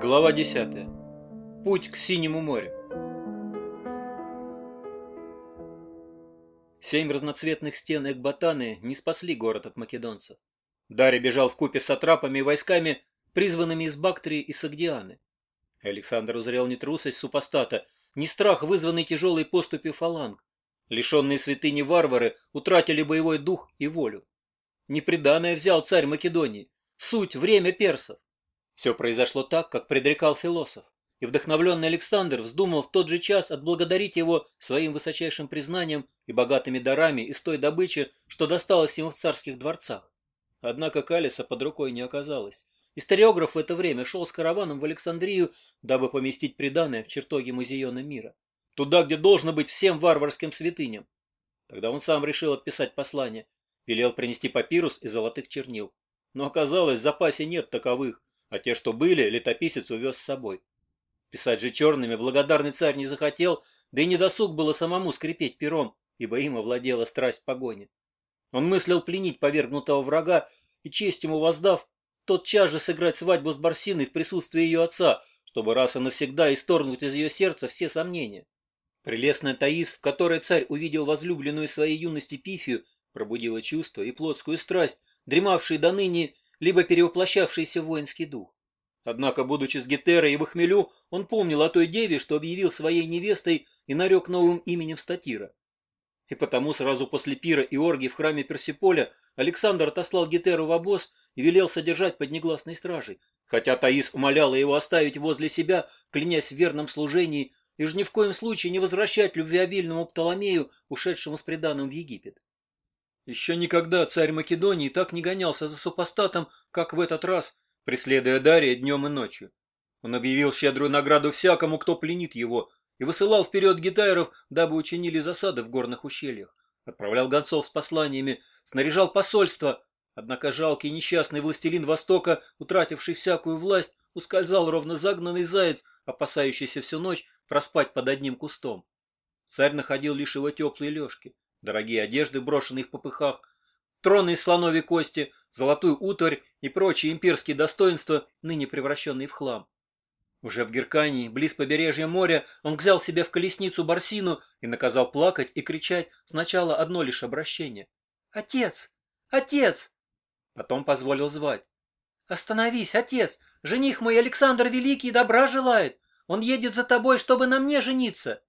Глава 10. Путь к Синему морю. Семь разноцветных стен Экбатаны не спасли город от македонцев. Дарий бежал в купе с атрапами и войсками, призванными из Бактрии и Сагдианы. Александр узрел не трусость супостата, не страх, вызванный тяжелой поступью фаланг. Лишенные святыни варвары утратили боевой дух и волю. Непреданное взял царь Македонии. Суть – время персов. Все произошло так, как предрекал философ. И вдохновленный Александр вздумал в тот же час отблагодарить его своим высочайшим признанием и богатыми дарами из той добычи, что досталось ему в царских дворцах. Однако Калиса под рукой не оказалось. Историограф в это время шел с караваном в Александрию, дабы поместить приданное в чертоги музейона мира. Туда, где должно быть всем варварским святыням. Тогда он сам решил отписать послание. Велел принести папирус и золотых чернил. Но оказалось, в запасе нет таковых, а те, что были, летописец увез с собой. Писать же черными благодарный царь не захотел, да и не досуг было самому скрипеть пером, ибо им овладела страсть погони. Он мыслил пленить повергнутого врага и, честь ему воздав, тотчас же сыграть свадьбу с Барсиной в присутствии ее отца, чтобы раз и навсегда исторгнуть из ее сердца все сомнения. Прелестная Таис, в которой царь увидел возлюбленную своей юности Пифию, пробудила чувство и плотскую страсть, дремавшие до ныне, либо перевоплощавшиеся в воинский дух. Однако, будучи с Гетерой и в хмелю, он помнил о той деве, что объявил своей невестой и нарек новым именем Статира. И потому сразу после пира и оргии в храме Персиполя Александр отослал Гетеру в обоз и велел содержать под негласной стражей, хотя Таис умоляла его оставить возле себя, клянясь в верном служении, и ж ни в коем случае не возвращать любвеобильному Птоломею, ушедшему с преданным в Египет. Еще никогда царь Македонии так не гонялся за супостатом, как в этот раз, преследуя Дария днем и ночью. Он объявил щедрую награду всякому, кто пленит его, и высылал вперед гитайров, дабы учинили засады в горных ущельях. Отправлял гонцов с посланиями, снаряжал посольство, Однако жалкий несчастный властелин Востока, утративший всякую власть, ускользал ровно загнанный заяц, опасающийся всю ночь проспать под одним кустом. Царь находил лишь его теплые лёжки, дорогие одежды, брошенные в попыхах, троны из слоновой кости, золотую утварь и прочие имперские достоинства, ныне превращенные в хлам. Уже в Геркании, близ побережья моря, он взял себе в колесницу барсину и наказал плакать и кричать сначала одно лишь обращение. «Отец! Отец! Потом позволил звать. «Остановись, отец! Жених мой Александр Великий добра желает! Он едет за тобой, чтобы на мне жениться!»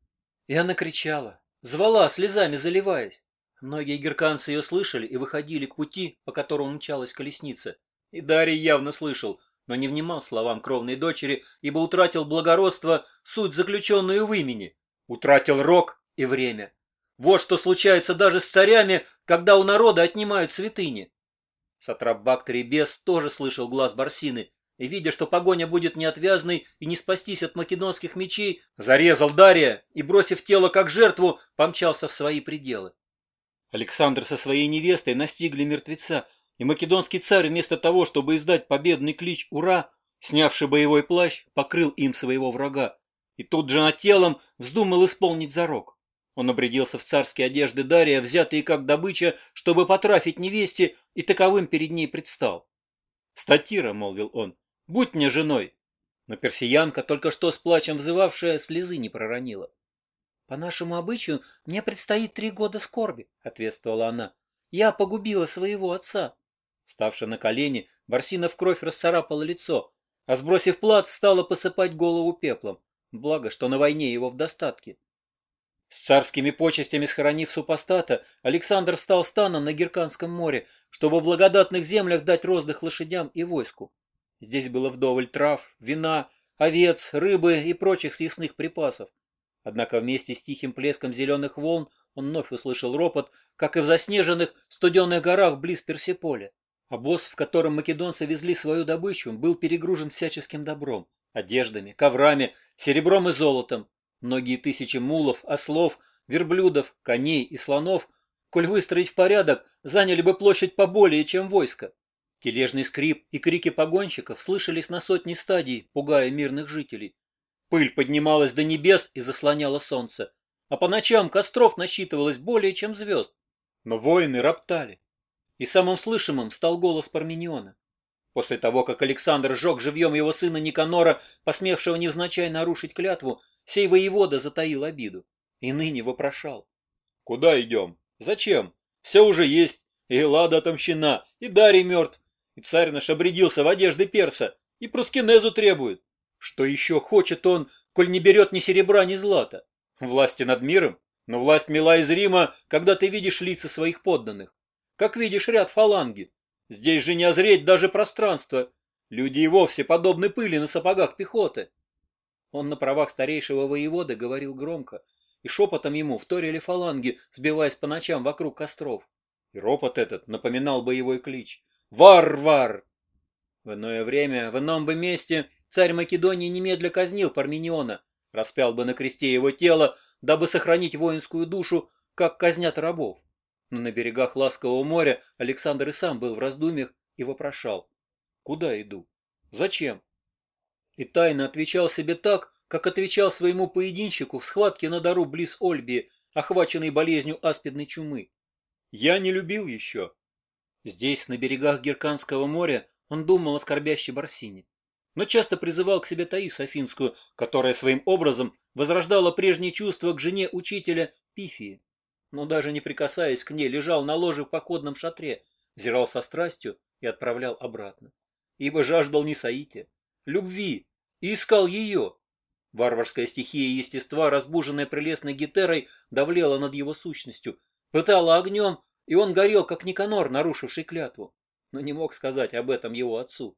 И она кричала, звала, слезами заливаясь. Многие герканцы ее слышали и выходили к пути, по которому мчалась колесница. И Дарий явно слышал, но не внимал словам кровной дочери, ибо утратил благородство, суть заключенную в имени. Утратил рок и время. Вот что случается даже с царями, когда у народа отнимают святыни. Сатрабак Требес тоже слышал глаз Барсины, и, видя, что погоня будет неотвязной и не спастись от македонских мечей, зарезал Дария и, бросив тело как жертву, помчался в свои пределы. Александр со своей невестой настигли мертвеца, и македонский царь вместо того, чтобы издать победный клич «Ура!», снявший боевой плащ, покрыл им своего врага, и тут же над телом вздумал исполнить зарок. Он обрядился в царские одежды Дария, взятые как добыча, чтобы потрафить невесте, и таковым перед ней предстал. «Статира», — молвил он, — «будь мне женой». Но персиянка, только что с плачем взывавшая, слезы не проронила. «По нашему обычаю мне предстоит три года скорби», — ответствовала она. «Я погубила своего отца». Ставши на колени, Барсина в кровь расцарапала лицо, а сбросив плат, стала посыпать голову пеплом. Благо, что на войне его в достатке. С Царскими почестями схоронив супостата, Александр встал станом на Герканском море, чтобы в благодатных землях дать роздых лошадям и войску. Здесь было вдоволь трав, вина, овец, рыбы и прочих съестных припасов. Однако вместе с тихим плеском зеленых волн он вновь услышал ропот, как и в заснеженных студенных горах близ Персиполя. А босс, в котором македонцы везли свою добычу, был перегружен всяческим добром, одеждами, коврами, серебром и золотом многие тысячи мулов, ослов, верблюдов, коней и слонов, коль выстроить в порядок, заняли бы площадь поболее, чем войско. Тележный скрип и крики погонщиков слышались на сотни стадий, пугая мирных жителей. Пыль поднималась до небес и заслоняла солнце, а по ночам костров насчитывалось более, чем звезд. Но воины роптали. И самым слышимым стал голос Пармениона. После того, как Александр сжег живьем его сына Никанора, посмевшего невзначай нарушить клятву, Сей воевода затаил обиду и ныне вопрошал. «Куда идем? Зачем? Все уже есть, и лада отомщена, и Дарий мертв, и царь наш обрядился в одежды перса, и Прускинезу требует. Что еще хочет он, коль не берет ни серебра, ни злата? Власти над миром? Но власть мила из Рима, когда ты видишь лица своих подданных. Как видишь ряд фаланги. Здесь же не озреть даже пространство. Люди и вовсе подобны пыли на сапогах пехоты. Он на правах старейшего воевода говорил громко, и шепотом ему вторили фаланги, сбиваясь по ночам вокруг костров. И ропот этот напоминал боевой клич «Вар-вар!». В иное время, в ином бы месте, царь Македонии немедля казнил Пармениона, распял бы на кресте его тело, дабы сохранить воинскую душу, как казнят рабов. Но на берегах Ласкового моря Александр и сам был в раздумьях и вопрошал. «Куда иду? Зачем? и тайно отвечал себе так, как отвечал своему поединщику в схватке на дару близ Ольби, охваченной болезнью аспидной чумы. «Я не любил еще». Здесь, на берегах Герканского моря, он думал о скорбящей Барсине. Но часто призывал к себе Таис Афинскую, которая своим образом возрождала прежние чувства к жене учителя Пифии. Но даже не прикасаясь к ней, лежал на ложе в походном шатре, взирал со страстью и отправлял обратно. Ибо жаждал не Саите, любви, и искал ее. Варварская стихия естества, разбуженная прелестной гитерой, давлела над его сущностью, пытала огнем, и он горел, как Никанор, нарушивший клятву, но не мог сказать об этом его отцу.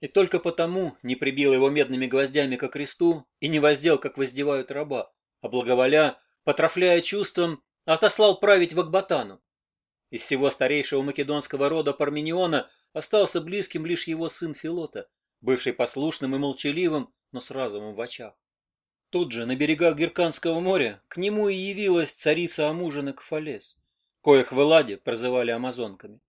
И только потому не прибил его медными гвоздями ко кресту и не воздел, как воздевают раба, а благоволя, потрафляя чувством, отослал править в Акбатану. Из всего старейшего македонского рода Пармениона остался близким лишь его сын Филота – бывший послушным и молчаливым, но с разумом в очах. Тут же, на берегах Герканского моря, к нему и явилась царица Амужина Кафалес, коих в Эладе прозывали амазонками.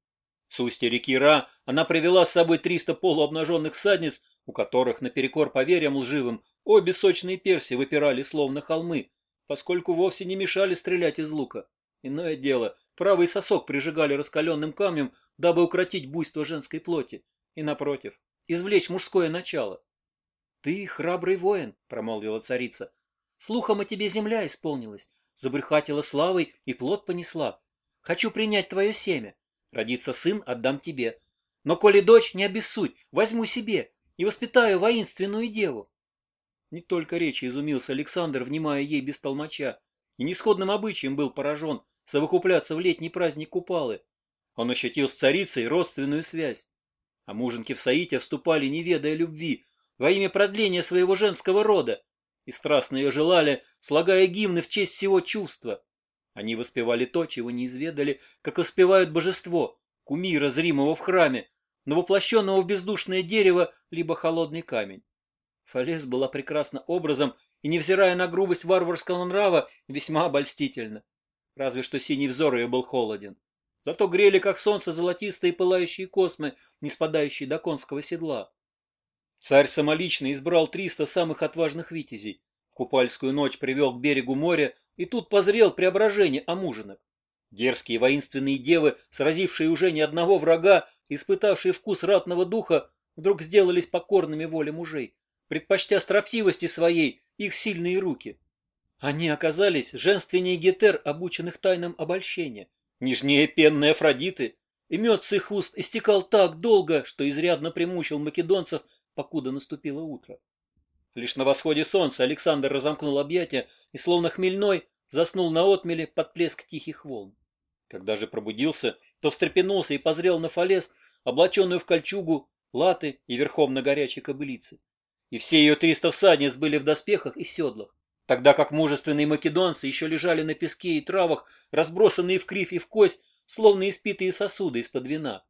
С устья реки Ра она привела с собой 300 полуобнаженных всадниц, у которых, наперекор поверьям лживым, обе сочные перси выпирали словно холмы, поскольку вовсе не мешали стрелять из лука. Иное дело, правый сосок прижигали раскаленным камнем, дабы укротить буйство женской плоти. И напротив, извлечь мужское начало. «Ты храбрый воин», — промолвила царица. «Слухом о тебе земля исполнилась, забрыхатила славой и плод понесла. Хочу принять твое семя. Родится сын, отдам тебе. Но коли дочь, не обессудь, возьму себе и воспитаю воинственную деву». Не только речи изумился Александр, внимая ей без толмача, и нисходным обычаем был поражен совокупляться в летний праздник Купалы. Он ощутил с царицей родственную связь. А муженки в Саите вступали, не ведая любви, во имя продления своего женского рода, и страстно ее желали, слагая гимны в честь всего чувства. Они воспевали то, чего не изведали, как воспевают божество, кумира, зримого в храме, но воплощенного в бездушное дерево, либо холодный камень. Фалес была прекрасна образом и, невзирая на грубость варварского нрава, весьма обольстительна. Разве что синий взор ее был холоден. Зато грели, как солнце, золотистые пылающие космы, не спадающие до конского седла. Царь самолично избрал 300 самых отважных витязей. В купальскую ночь привел к берегу моря, и тут позрел преображение амужинок. Дерзкие воинственные девы, сразившие уже не одного врага, испытавшие вкус ратного духа, вдруг сделались покорными воле мужей, предпочтя строптивости своей их сильные руки. Они оказались женственнее гетер, обученных тайнам обольщения – Нежнее пенной Афродиты, и мед с их уст истекал так долго, что изрядно примучил македонцев, покуда наступило утро. Лишь на восходе солнца Александр разомкнул объятия и, словно хмельной, заснул на отмеле под плеск тихих волн. Когда же пробудился, то встрепенулся и позрел на фалес, облаченную в кольчугу, латы и верхом на горячей кобылице. И все ее триста всадниц были в доспехах и седлах тогда как мужественные македонцы еще лежали на песке и травах, разбросанные в кривь и в кость, словно испитые сосуды из-под вина.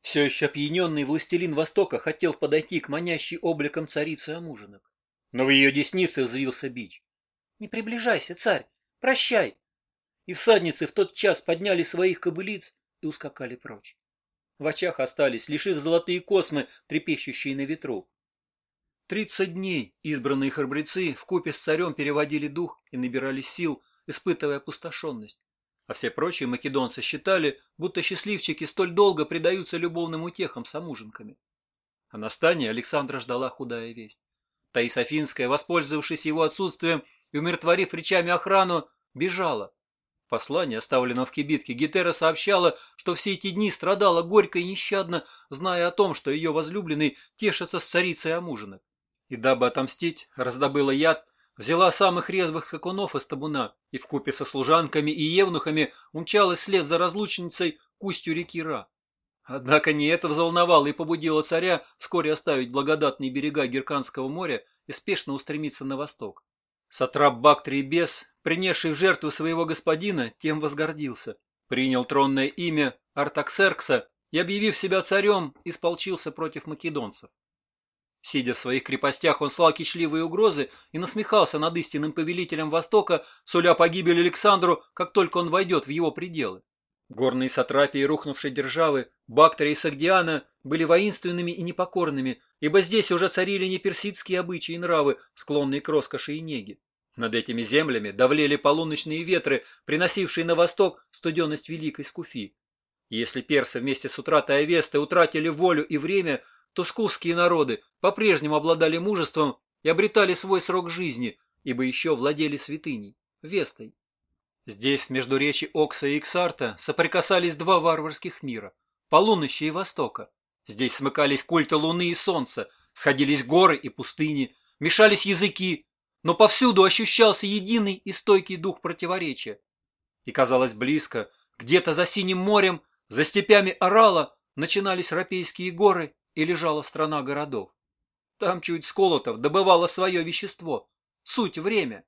Все еще опьяненный властелин Востока хотел подойти к манящей обликом царицы Амужинок. Но в ее деснице взвился бич. «Не приближайся, царь! Прощай!» И всадницы в тот час подняли своих кобылиц и ускакали прочь. В очах остались лишь их золотые космы, трепещущие на ветру. 30 дней избранные храбрецы вкупе с царем переводили дух и набирали сил, испытывая опустошенность. А все прочие македонцы считали, будто счастливчики столь долго предаются любовным утехам с амуженками. А на стане Александра ждала худая весть. Таис Афинская, воспользовавшись его отсутствием и умиротворив речами охрану, бежала. Послание, оставленное в кибитке, Гетера сообщала, что все эти дни страдала горько и нещадно, зная о том, что ее возлюбленный тешится с царицей Амужинок и, дабы отомстить, раздобыла яд, взяла самых резвых скакунов из табуна и вкупе со служанками и евнухами умчалась след за разлучницей к устью реки Ра. Однако не это взволновало и побудило царя вскоре оставить благодатные берега Герканского моря и спешно устремиться на восток. Сатрап Бактрий Бес, принесший в жертву своего господина, тем возгордился, принял тронное имя Артаксеркса и, объявив себя царем, исполчился против македонцев. Сидя в своих крепостях, он слал кичливые угрозы и насмехался над истинным повелителем Востока, суля погибель Александру, как только он войдет в его пределы. Горные сатрапии рухнувшей державы, Бактора и Сагдиана были воинственными и непокорными, ибо здесь уже царили не персидские обычаи и нравы, склонные к роскоши и неге. Над этими землями давлели полуночные ветры, приносившие на восток студенность Великой Скуфи. Если персы вместе с утратой Авесты утратили волю и время – тускусские народы по-прежнему обладали мужеством и обретали свой срок жизни, ибо еще владели святыней – Вестой. Здесь, между речи Окса и Иксарта, соприкасались два варварских мира – полуночи и востока. Здесь смыкались культы луны и солнца, сходились горы и пустыни, мешались языки, но повсюду ощущался единый и стойкий дух противоречия. И казалось близко, где-то за синим морем, за степями Орала начинались Рапейские горы и лежала страна городов. Там чуть Сколотов добывало свое вещество, суть – время.